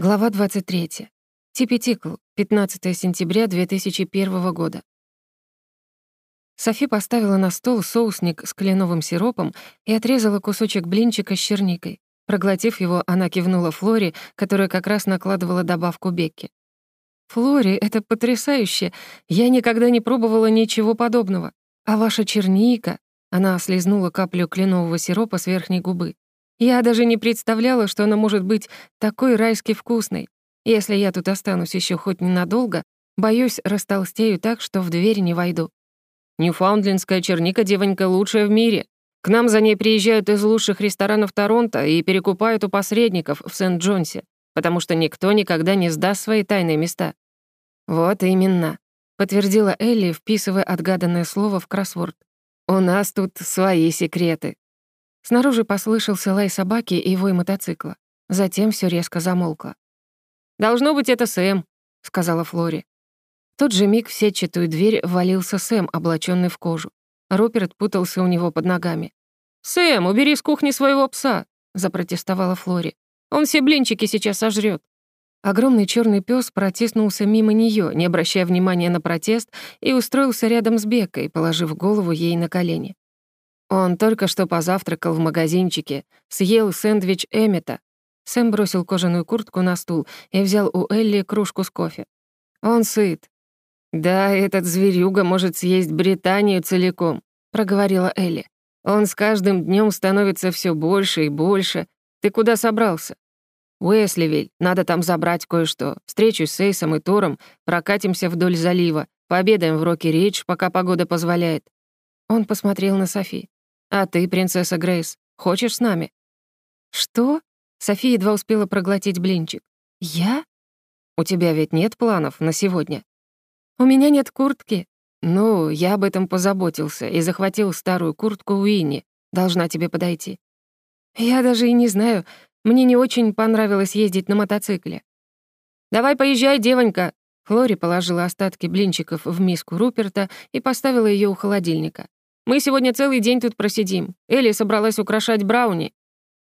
Глава 23. Типи-тикл. 15 сентября 2001 года. Софи поставила на стол соусник с кленовым сиропом и отрезала кусочек блинчика с черникой. Проглотив его, она кивнула Флоре, которая как раз накладывала добавку Бекки. «Флори, это потрясающе! Я никогда не пробовала ничего подобного. А ваша черника...» Она слезнула каплю кленового сиропа с верхней губы. Я даже не представляла, что она может быть такой райски вкусной. Если я тут останусь еще хоть ненадолго, боюсь, растолстею так, что в дверь не войду. Ньюфаундлендская черника, девонька, лучшая в мире. К нам за ней приезжают из лучших ресторанов Торонто и перекупают у посредников в Сент-Джонсе, потому что никто никогда не сдаст свои тайные места. Вот именно, подтвердила Элли, вписывая отгаданное слово в кроссворд. У нас тут свои секреты. Снаружи послышался лай собаки и вой мотоцикла. Затем все резко замолкло. «Должно быть, это Сэм», — сказала Флори. В тот же миг в сетчатую дверь валился Сэм, облаченный в кожу. Руперт путался у него под ногами. «Сэм, убери с кухни своего пса!» — запротестовала Флори. «Он все блинчики сейчас сожрет. Огромный черный пес протиснулся мимо нее, не обращая внимания на протест, и устроился рядом с Бекой, положив голову ей на колени. Он только что позавтракал в магазинчике, съел сэндвич Эммета. Сэм бросил кожаную куртку на стул и взял у Элли кружку с кофе. Он сыт. «Да, этот зверюга может съесть Британию целиком», — проговорила Элли. «Он с каждым днем становится все больше и больше. Ты куда собрался?» «Уэсливиль, надо там забрать кое-что. Встречусь с Эйсом и Тором, прокатимся вдоль залива, пообедаем в Рокки-Ридж, пока погода позволяет». Он посмотрел на Софи. «А ты, принцесса Грейс, хочешь с нами?» «Что?» София едва успела проглотить блинчик. «Я? У тебя ведь нет планов на сегодня?» «У меня нет куртки». «Ну, я об этом позаботился и захватил старую куртку Уинни. Должна тебе подойти». «Я даже и не знаю. Мне не очень понравилось ездить на мотоцикле». «Давай поезжай, девонька!» Флори положила остатки блинчиков в миску Руперта и поставила ее у холодильника. Мы сегодня целый день тут просидим. Элли собралась украшать брауни.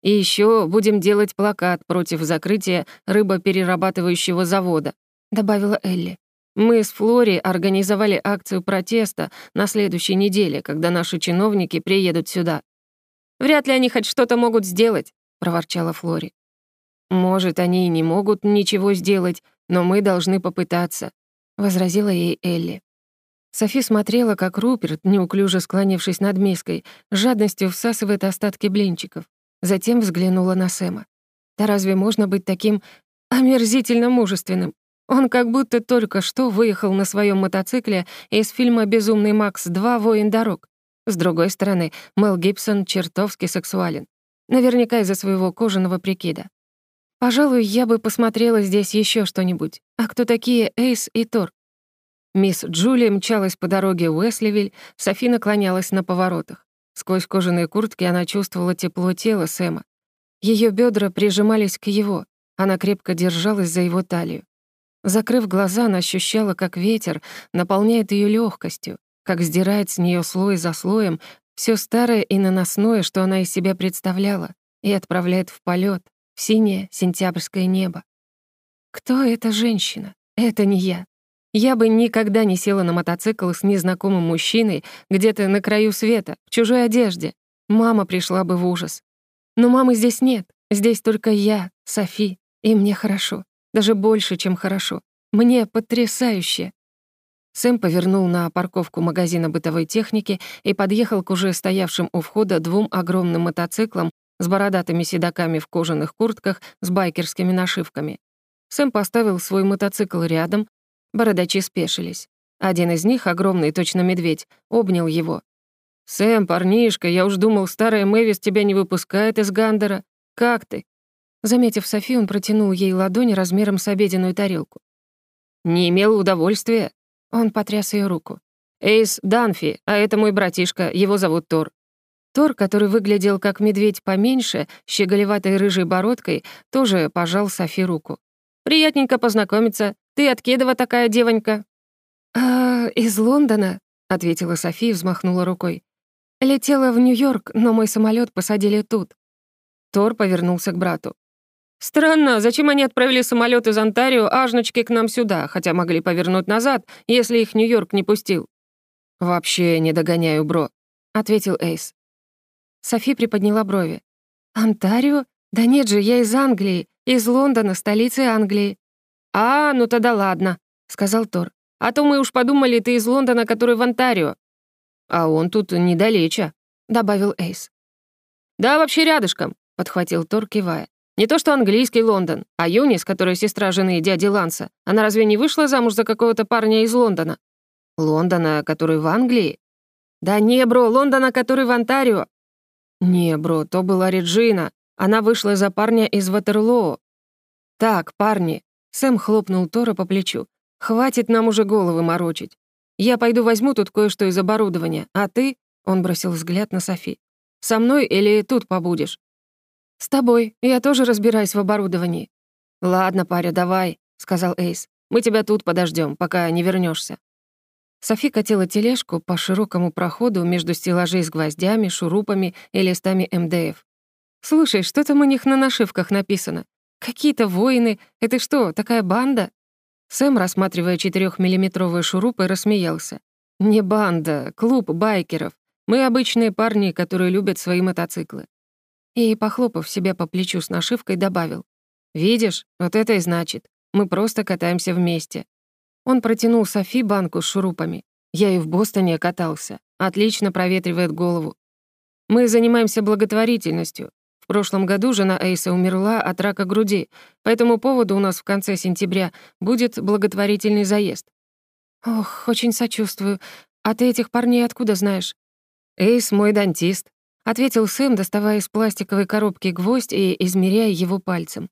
И еще будем делать плакат против закрытия рыбоперерабатывающего завода», — добавила Элли. «Мы с Флори организовали акцию протеста на следующей неделе, когда наши чиновники приедут сюда». «Вряд ли они хоть что-то могут сделать», — проворчала Флори. «Может, они и не могут ничего сделать, но мы должны попытаться», — возразила ей Элли. Софи смотрела, как Руперт, неуклюже склонившись над миской, с жадностью всасывает остатки блинчиков. Затем взглянула на Сэма. Да разве можно быть таким омерзительно мужественным? Он как будто только что выехал на своем мотоцикле из фильма «Безумный Макс 2. Воин дорог». С другой стороны, Мел Гибсон чертовски сексуален. Наверняка из-за своего кожаного прикида. Пожалуй, я бы посмотрела здесь еще что-нибудь. А кто такие Эйс и Тор? Мисс Джулия мчалась по дороге Уэсливиль, Софи наклонялась на поворотах. Сквозь кожаные куртки она чувствовала тепло тела Сэма. Ее бедра прижимались к его, она крепко держалась за его талию. Закрыв глаза, она ощущала, как ветер наполняет ее легкостью, как сдирает с нее слой за слоем все старое и наносное, что она из себя представляла, и отправляет в полет в синее сентябрьское небо. Кто эта женщина? Это не я. Я бы никогда не села на мотоцикл с незнакомым мужчиной где-то на краю света, в чужой одежде. Мама пришла бы в ужас. Но мамы здесь нет. Здесь только я, Софи, и мне хорошо. Даже больше, чем хорошо. Мне потрясающе. Сэм повернул на парковку магазина бытовой техники и подъехал к уже стоявшим у входа двум огромным мотоциклам с бородатыми седаками в кожаных куртках с байкерскими нашивками. Сэм поставил свой мотоцикл рядом, Бородачи спешились. Один из них, огромный, точно медведь, обнял его. «Сэм, парнишка, я уж думал, старая Мэвис тебя не выпускает из Гандера. Как ты?» Заметив Софи, он протянул ей ладонь размером с обеденную тарелку. «Не имел удовольствия?» Он потряс ее руку. «Эйс Данфи, а это мой братишка, его зовут Тор». Тор, который выглядел как медведь поменьше, щеголеватой рыжей бородкой, тоже пожал Софи руку. «Приятненько познакомиться. Ты от такая девонька?» «А, из Лондона», — ответила София и взмахнула рукой. «Летела в Нью-Йорк, но мой самолет посадили тут». Тор повернулся к брату. «Странно, зачем они отправили самолет из Онтарио ажночки к нам сюда, хотя могли повернуть назад, если их Нью-Йорк не пустил?» «Вообще не догоняю, бро», — ответил Эйс. Софи приподняла брови. «Онтарио? Да нет же, я из Англии, из Лондона, столицы Англии». «А, ну тогда ладно», — сказал Тор. «А то мы уж подумали, ты из Лондона, который в Онтарио». «А он тут недалече», — добавил Эйс. «Да, вообще рядышком», — подхватил Тор, кивая. Не то что английский Лондон, а Юнис, которая сестра жены дяди Ланса, она разве не вышла замуж за какого-то парня из Лондона? Лондона, который в Англии? Да не, бро, Лондона, который в Онтарио. Не, бро, то была Реджина. Она вышла за парня из Ватерлоо. Так, парни. Сэм хлопнул Тора по плечу. Хватит нам уже головы морочить. Я пойду возьму тут кое-что из оборудования, а ты...» Он бросил взгляд на Софи. «Со мной или тут побудешь?» «С тобой. Я тоже разбираюсь в оборудовании». «Ладно, паря, давай», — сказал Эйс. «Мы тебя тут подождем, пока не вернешься. Софи катила тележку по широкому проходу между стеллажей с гвоздями, шурупами и листами МДФ. «Слушай, что там у них на нашивках написано? Какие-то воины? Это что, такая банда?» Сэм, рассматривая четырехмиллиметровые шурупы, рассмеялся. «Не банда, клуб байкеров. Мы обычные парни, которые любят свои мотоциклы и, похлопав себя по плечу с нашивкой, добавил. «Видишь, вот это и значит. Мы просто катаемся вместе». Он протянул Софи банку с шурупами. Я и в Бостоне катался. Отлично проветривает голову. Мы занимаемся благотворительностью. Прошлом году жена Эйса умерла от рака груди. По этому поводу у нас в конце сентября будет благотворительный заезд. Ох, очень сочувствую. А ты этих парней откуда знаешь? Эйс мой дантист. — ответил Сэм, доставая из пластиковой коробки гвоздь и измеряя его пальцем.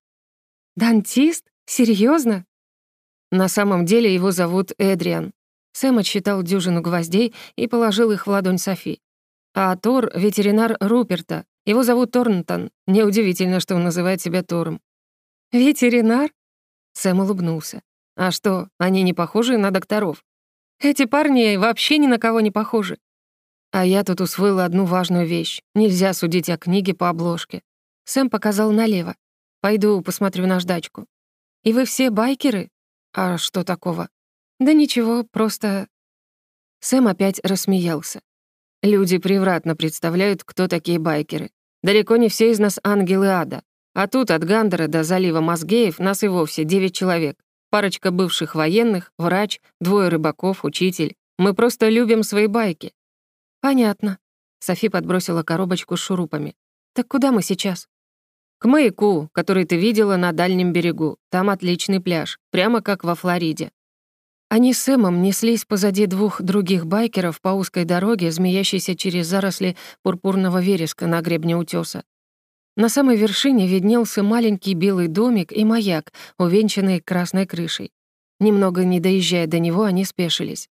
«Дантист? Серьезно? На самом деле его зовут Эдриан. Сэм отсчитал дюжину гвоздей и положил их в ладонь Софи. А Тор — ветеринар Руперта. Его зовут Торнтон. Неудивительно, что он называет себя Тором. «Ветеринар?» Сэм улыбнулся. «А что, они не похожи на докторов? Эти парни вообще ни на кого не похожи. А я тут усвоила одну важную вещь. Нельзя судить о книге по обложке. Сэм показал налево. Пойду посмотрю наждачку. И вы все байкеры? А что такого? Да ничего, просто... Сэм опять рассмеялся. Люди превратно представляют, кто такие байкеры. Далеко не все из нас ангелы ада. А тут от Гандера до залива Мозгеев нас и вовсе девять человек. Парочка бывших военных, врач, двое рыбаков, учитель. Мы просто любим свои байки. «Понятно». Софи подбросила коробочку с шурупами. «Так куда мы сейчас?» «К маяку, который ты видела на дальнем берегу. Там отличный пляж, прямо как во Флориде». Они с Сэмом неслись позади двух других байкеров по узкой дороге, змеящейся через заросли пурпурного вереска на гребне утёса. На самой вершине виднелся маленький белый домик и маяк, увенчанный красной крышей. Немного не доезжая до него, они спешились.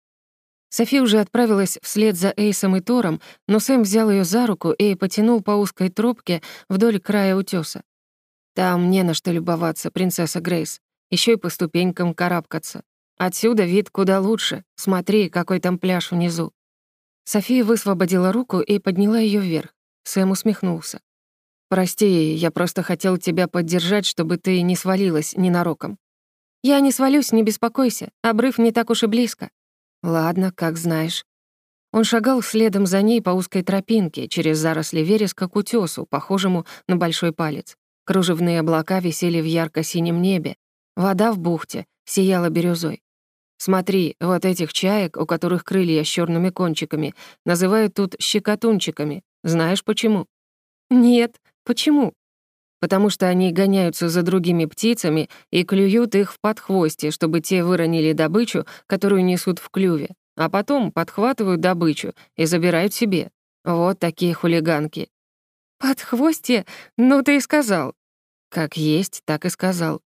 Софи уже отправилась вслед за Эйсом и Тором, но Сэм взял ее за руку и потянул по узкой тропке вдоль края утёса. «Там не на что любоваться, принцесса Грейс. Еще и по ступенькам карабкаться. Отсюда вид куда лучше. Смотри, какой там пляж внизу». София высвободила руку и подняла ее вверх. Сэм усмехнулся. «Прости, я просто хотел тебя поддержать, чтобы ты не свалилась ненароком». «Я не свалюсь, не беспокойся. Обрыв не так уж и близко». «Ладно, как знаешь». Он шагал следом за ней по узкой тропинке через заросли вереска к утёсу, похожему на большой палец. Кружевные облака висели в ярко-синем небе. Вода в бухте сияла бирюзой. Смотри, вот этих чаек, у которых крылья с черными кончиками, называют тут щекотунчиками. Знаешь почему? Нет, почему? Потому что они гоняются за другими птицами и клюют их в подхвосте, чтобы те выронили добычу, которую несут в клюве, а потом подхватывают добычу и забирают себе. Вот такие хулиганки. «Подхвостье? Ну ты и сказал». Как есть, так и сказал.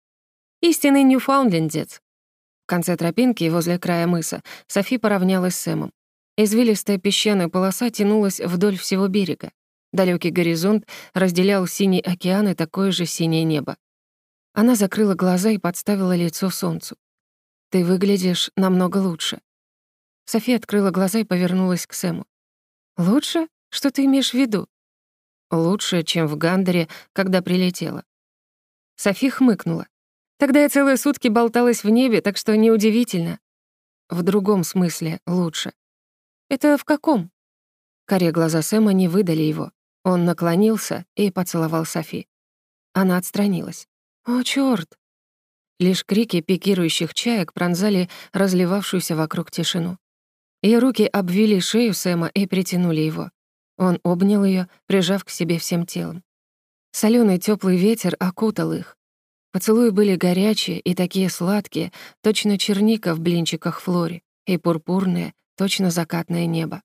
Истинный ньюфаундлендец. В конце тропинки, возле края мыса, Софи поравнялась с Сэмом. Извилистая песчаная полоса тянулась вдоль всего берега. Далекий горизонт разделял синий океан и такое же синее небо. Она закрыла глаза и подставила лицо солнцу. «Ты выглядишь намного лучше». София открыла глаза и повернулась к Сэму. «Лучше? Что ты имеешь в виду?» «Лучше, чем в Гандере, когда прилетела». Софи хмыкнула. Тогда я целые сутки болталась в небе, так что неудивительно. В другом смысле лучше. Это в каком? Коре глаза Сэма не выдали его. Он наклонился и поцеловал Софи. Она отстранилась. «О, чёрт!» Лишь крики пикирующих чаек пронзали разливавшуюся вокруг тишину. Ее руки обвили шею Сэма и притянули его. Он обнял ее, прижав к себе всем телом. Солёный тёплый ветер окутал их. Поцелуи были горячие и такие сладкие, точно черника в блинчиках Флори, и пурпурные, точно закатное небо.